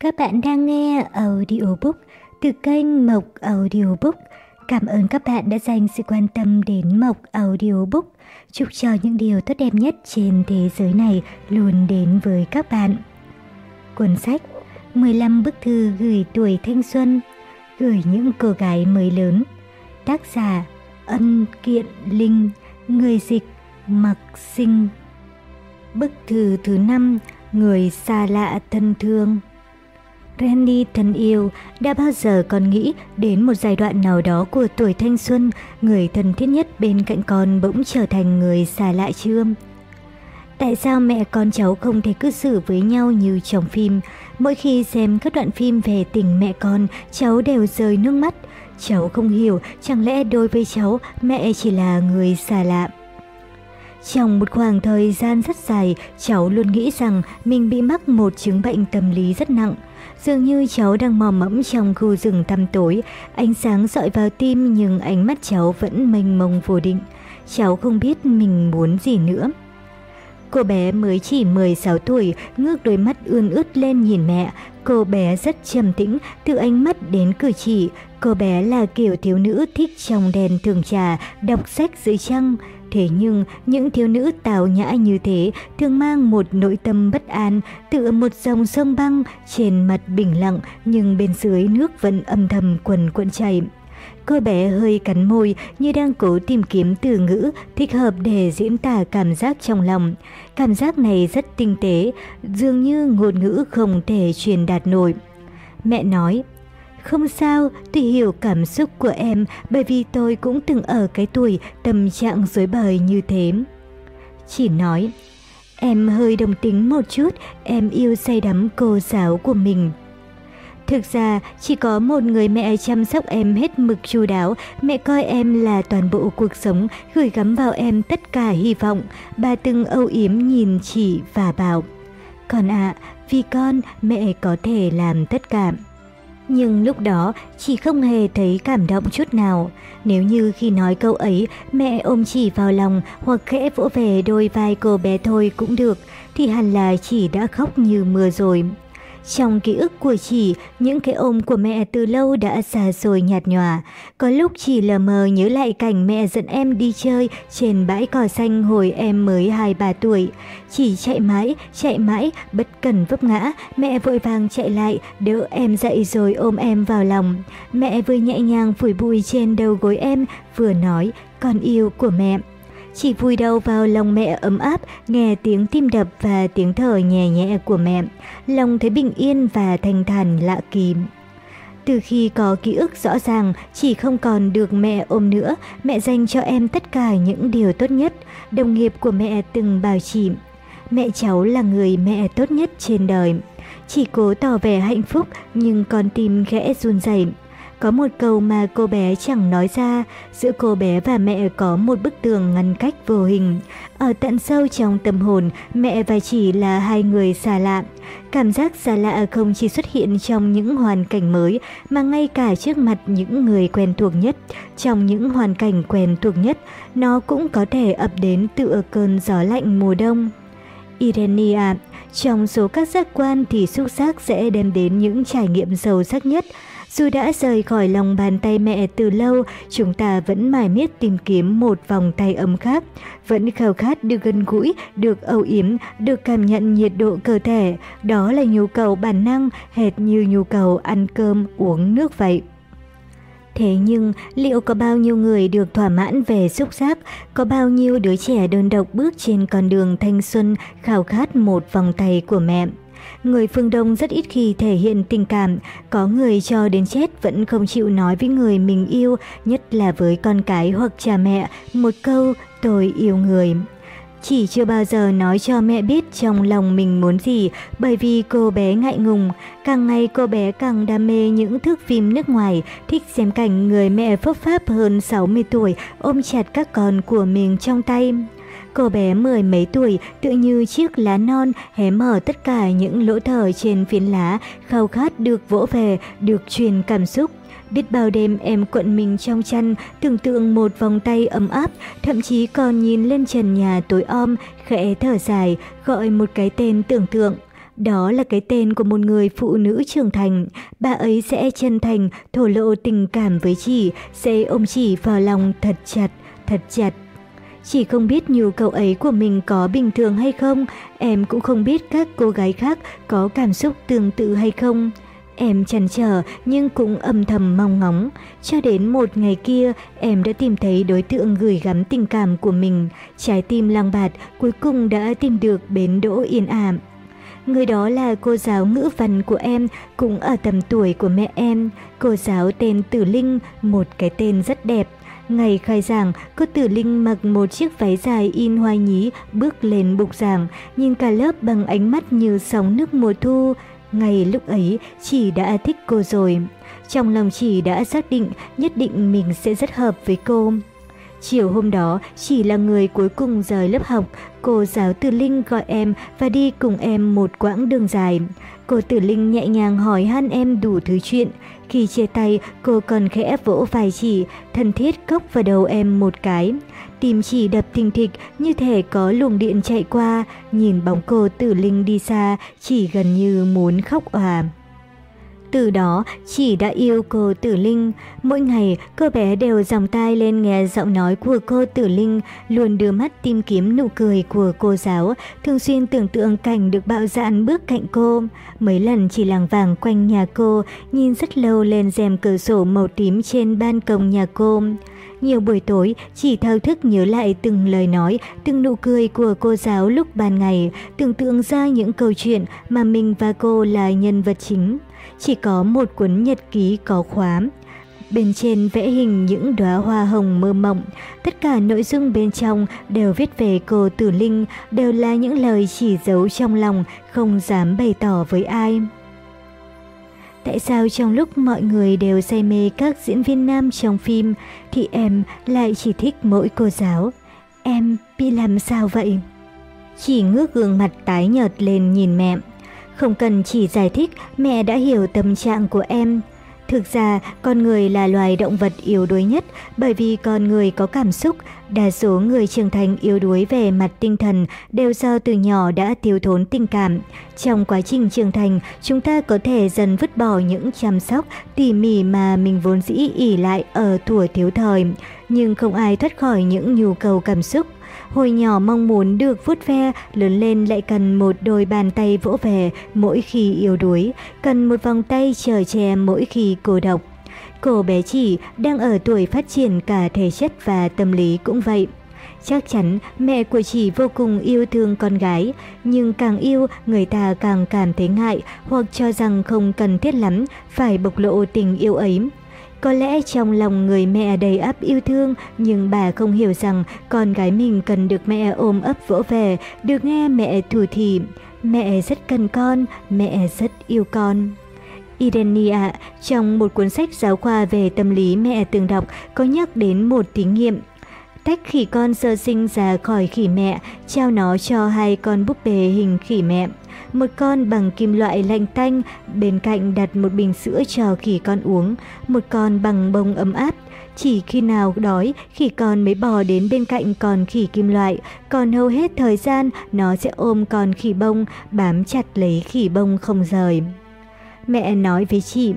Các bạn đang nghe audiobook từ kênh Mộc Audiobook. Cảm ơn các bạn đã dành sự quan tâm đến Mộc Audiobook. Chúc cho những điều tốt đẹp nhất trên thế giới này luôn đến với các bạn. Cuốn sách 15 bức thư gửi tuổi thanh xuân, gửi những cô gái mới lớn. Tác giả Ân Kiện Linh, người dịch Mặc Sinh. Bức thư thứ 5, người xa lạ thân thương. Randy thân yêu, đã bao giờ con nghĩ đến một giai đoạn nào đó của tuổi thanh xuân, người thân thiết nhất bên cạnh con bỗng trở thành người xa lạ chưa? Tại sao mẹ con cháu không thể cư xử với nhau như trong phim? Mỗi khi xem các đoạn phim về tình mẹ con, cháu đều rơi nước mắt. Cháu không hiểu, chẳng lẽ đối với cháu, mẹ chỉ là người xa lạ. Trong một khoảng thời gian rất dài, cháu luôn nghĩ rằng mình bị mắc một chứng bệnh tâm lý rất nặng. Dường như cháu đang mò mẫm trong khu rừng tăm tối, ánh sáng dọi vào tim nhưng ánh mắt cháu vẫn mênh mông vô định. Cháu không biết mình muốn gì nữa. Cô bé mới chỉ 16 tuổi, ngước đôi mắt ươn ướt lên nhìn mẹ. Cô bé rất trầm tĩnh, từ ánh mắt đến cử chỉ. Cô bé là kiểu thiếu nữ thích trong đèn thường trà, đọc sách dưới trăng. Thế nhưng, những thiếu nữ tào nhã như thế thường mang một nội tâm bất an, tựa một dòng sông băng, trên mặt bình lặng nhưng bên dưới nước vẫn âm thầm quần cuộn chảy. Cô bé hơi cắn môi như đang cố tìm kiếm từ ngữ thích hợp để diễn tả cảm giác trong lòng. Cảm giác này rất tinh tế, dường như ngôn ngữ không thể truyền đạt nổi. Mẹ nói, không sao, tôi hiểu cảm xúc của em bởi vì tôi cũng từng ở cái tuổi tâm trạng rối bời như thế. Chỉ nói, em hơi đồng tính một chút, em yêu say đắm cô giáo của mình. Thực ra, chỉ có một người mẹ chăm sóc em hết mực chu đáo, mẹ coi em là toàn bộ cuộc sống, gửi gắm vào em tất cả hy vọng. Bà từng âu yếm nhìn chỉ và bảo, Con ạ, vì con, mẹ có thể làm tất cả. Nhưng lúc đó, chị không hề thấy cảm động chút nào. Nếu như khi nói câu ấy, mẹ ôm chỉ vào lòng hoặc khẽ vỗ về đôi vai cô bé thôi cũng được, thì hẳn là chỉ đã khóc như mưa rồi. Trong ký ức của chị, những cái ôm của mẹ từ lâu đã xa xôi nhạt nhòa. Có lúc chị lờ mờ nhớ lại cảnh mẹ dẫn em đi chơi trên bãi cỏ xanh hồi em mới 2-3 tuổi. chị chạy mãi, chạy mãi, bất cần vấp ngã, mẹ vội vàng chạy lại, đỡ em dậy rồi ôm em vào lòng. Mẹ vừa nhẹ nhàng phủi bụi trên đầu gối em, vừa nói, con yêu của mẹ chỉ vùi đầu vào lòng mẹ ấm áp, nghe tiếng tim đập và tiếng thở nhẹ nhẹ của mẹ, lòng thấy bình yên và thanh thản lạ kỳ. Từ khi có ký ức rõ ràng, chỉ không còn được mẹ ôm nữa, mẹ dành cho em tất cả những điều tốt nhất. Đồng nghiệp của mẹ từng bảo chị, mẹ cháu là người mẹ tốt nhất trên đời. Chỉ cố tỏ vẻ hạnh phúc nhưng con tim khẽ run rẩy. Có một câu mà cô bé chẳng nói ra, giữa cô bé và mẹ có một bức tường ngăn cách vô hình. Ở tận sâu trong tâm hồn, mẹ và chỉ là hai người xa lạ. Cảm giác xa lạ không chỉ xuất hiện trong những hoàn cảnh mới, mà ngay cả trước mặt những người quen thuộc nhất. Trong những hoàn cảnh quen thuộc nhất, nó cũng có thể ập đến tựa cơn gió lạnh mùa đông. Irenia, trong số các giác quan thì xúc giác sẽ đem đến những trải nghiệm sâu sắc nhất. Dù đã rời khỏi lòng bàn tay mẹ từ lâu, chúng ta vẫn mải miết tìm kiếm một vòng tay ấm khác, vẫn khao khát được gần gũi, được âu yếm, được cảm nhận nhiệt độ cơ thể. Đó là nhu cầu bản năng, hệt như nhu cầu ăn cơm, uống nước vậy. Thế nhưng, liệu có bao nhiêu người được thỏa mãn về xúc giác, có bao nhiêu đứa trẻ đơn độc bước trên con đường thanh xuân khao khát một vòng tay của mẹ? Người phương Đông rất ít khi thể hiện tình cảm, có người cho đến chết vẫn không chịu nói với người mình yêu, nhất là với con cái hoặc cha mẹ, một câu tôi yêu người. Chỉ chưa bao giờ nói cho mẹ biết trong lòng mình muốn gì bởi vì cô bé ngại ngùng. Càng ngày cô bé càng đam mê những thước phim nước ngoài, thích xem cảnh người mẹ phấp pháp hơn 60 tuổi ôm chặt các con của mình trong tay. Cô bé mười mấy tuổi, tự như chiếc lá non, hé mở tất cả những lỗ thở trên phiến lá, khao khát được vỗ về, được truyền cảm xúc. Biết bao đêm em cuộn mình trong chăn, tưởng tượng một vòng tay ấm áp, thậm chí còn nhìn lên trần nhà tối om, khẽ thở dài, gọi một cái tên tưởng tượng. Đó là cái tên của một người phụ nữ trưởng thành. Bà ấy sẽ chân thành, thổ lộ tình cảm với chị, sẽ ôm chị vào lòng thật chặt, thật chặt. Chỉ không biết nhu cầu ấy của mình có bình thường hay không, em cũng không biết các cô gái khác có cảm xúc tương tự hay không. Em chần chờ nhưng cũng âm thầm mong ngóng. Cho đến một ngày kia, em đã tìm thấy đối tượng gửi gắm tình cảm của mình. Trái tim lang bạt cuối cùng đã tìm được bến đỗ yên ảm. Người đó là cô giáo ngữ văn của em, cũng ở tầm tuổi của mẹ em. Cô giáo tên Tử Linh, một cái tên rất đẹp. Ngày khai giảng, cô Tử Linh mặc một chiếc váy dài in hoa nhí bước lên bục giảng, nhìn cả lớp bằng ánh mắt như sóng nước mùa thu. Ngày lúc ấy, chị đã thích cô rồi. Trong lòng chị đã xác định nhất định mình sẽ rất hợp với cô. Chiều hôm đó, chỉ là người cuối cùng rời lớp học, cô giáo Tử Linh gọi em và đi cùng em một quãng đường dài. Cô Tử Linh nhẹ nhàng hỏi han em đủ thứ chuyện. Khi chia tay, cô còn khẽ vỗ vài chỉ, thân thiết cốc vào đầu em một cái. Tim chỉ đập thình thịch như thể có luồng điện chạy qua, nhìn bóng cô Tử Linh đi xa, chỉ gần như muốn khóc òa. Từ đó, chỉ đã yêu cô Tử Linh. Mỗi ngày, cô bé đều dòng tai lên nghe giọng nói của cô Tử Linh, luôn đưa mắt tìm kiếm nụ cười của cô giáo, thường xuyên tưởng tượng cảnh được bạo dạn bước cạnh cô. Mấy lần chỉ làng vàng quanh nhà cô, nhìn rất lâu lên rèm cửa sổ màu tím trên ban công nhà cô. Nhiều buổi tối, chỉ thao thức nhớ lại từng lời nói, từng nụ cười của cô giáo lúc ban ngày, tưởng tượng ra những câu chuyện mà mình và cô là nhân vật chính chỉ có một cuốn nhật ký có khóa. Bên trên vẽ hình những đóa hoa hồng mơ mộng, tất cả nội dung bên trong đều viết về cô Tử Linh, đều là những lời chỉ giấu trong lòng, không dám bày tỏ với ai. Tại sao trong lúc mọi người đều say mê các diễn viên nam trong phim, thì em lại chỉ thích mỗi cô giáo? Em bị làm sao vậy? Chỉ ngước gương mặt tái nhợt lên nhìn mẹ. Không cần chỉ giải thích, mẹ đã hiểu tâm trạng của em. Thực ra, con người là loài động vật yếu đuối nhất bởi vì con người có cảm xúc. Đa số người trưởng thành yếu đuối về mặt tinh thần đều do từ nhỏ đã thiếu thốn tình cảm. Trong quá trình trưởng thành, chúng ta có thể dần vứt bỏ những chăm sóc tỉ mỉ mà mình vốn dĩ ỉ lại ở tuổi thiếu thời. Nhưng không ai thoát khỏi những nhu cầu cảm xúc. Hồi nhỏ mong muốn được vuốt ve, lớn lên lại cần một đôi bàn tay vỗ về mỗi khi yếu đuối, cần một vòng tay chở che mỗi khi cô độc. Cô bé chỉ đang ở tuổi phát triển cả thể chất và tâm lý cũng vậy. Chắc chắn mẹ của chị vô cùng yêu thương con gái, nhưng càng yêu người ta càng cảm thấy ngại hoặc cho rằng không cần thiết lắm phải bộc lộ tình yêu ấy. Có lẽ trong lòng người mẹ đầy ắp yêu thương, nhưng bà không hiểu rằng con gái mình cần được mẹ ôm ấp vỗ về, được nghe mẹ thủ thị. Mẹ rất cần con, mẹ rất yêu con. Irenia, trong một cuốn sách giáo khoa về tâm lý mẹ từng đọc, có nhắc đến một thí nghiệm. Tách khỉ con sơ sinh ra khỏi khỉ mẹ, trao nó cho hai con búp bê hình khỉ mẹ một con bằng kim loại lạnh tanh, bên cạnh đặt một bình sữa cho khỉ con uống, một con bằng bông ấm áp. Chỉ khi nào đói, khỉ con mới bò đến bên cạnh con khỉ kim loại, còn hầu hết thời gian nó sẽ ôm con khỉ bông, bám chặt lấy khỉ bông không rời. Mẹ nói với chị,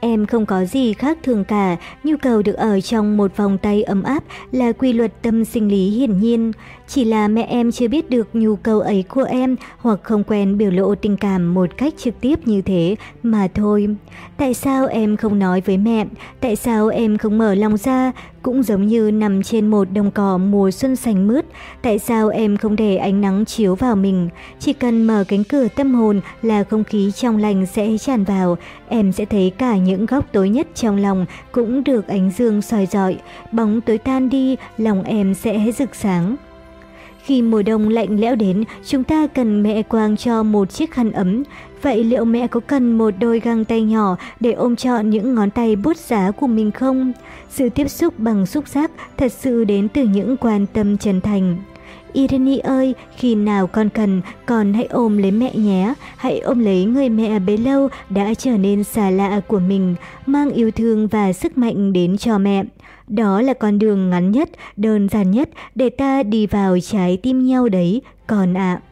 Em không có gì khác thường cả, nhu cầu được ở trong một vòng tay ấm áp là quy luật tâm sinh lý hiển nhiên. Chỉ là mẹ em chưa biết được nhu cầu ấy của em hoặc không quen biểu lộ tình cảm một cách trực tiếp như thế mà thôi. Tại sao em không nói với mẹ? Tại sao em không mở lòng ra? Cũng giống như nằm trên một đồng cỏ mùa xuân xanh mướt, tại sao em không để ánh nắng chiếu vào mình? Chỉ cần mở cánh cửa tâm hồn là không khí trong lành sẽ tràn vào, em sẽ thấy cả những góc tối nhất trong lòng cũng được ánh dương soi rọi, bóng tối tan đi, lòng em sẽ rực sáng. Khi mùa đông lạnh lẽo đến, chúng ta cần mẹ quàng cho một chiếc khăn ấm. Vậy liệu mẹ có cần một đôi găng tay nhỏ để ôm trọn những ngón tay bút giá của mình không? Sự tiếp xúc bằng xúc giác thật sự đến từ những quan tâm chân thành. Irene ơi, khi nào con cần, con hãy ôm lấy mẹ nhé, hãy ôm lấy người mẹ bấy lâu đã trở nên xa lạ của mình, mang yêu thương và sức mạnh đến cho mẹ. Đó là con đường ngắn nhất, đơn giản nhất để ta đi vào trái tim nhau đấy, con ạ. À.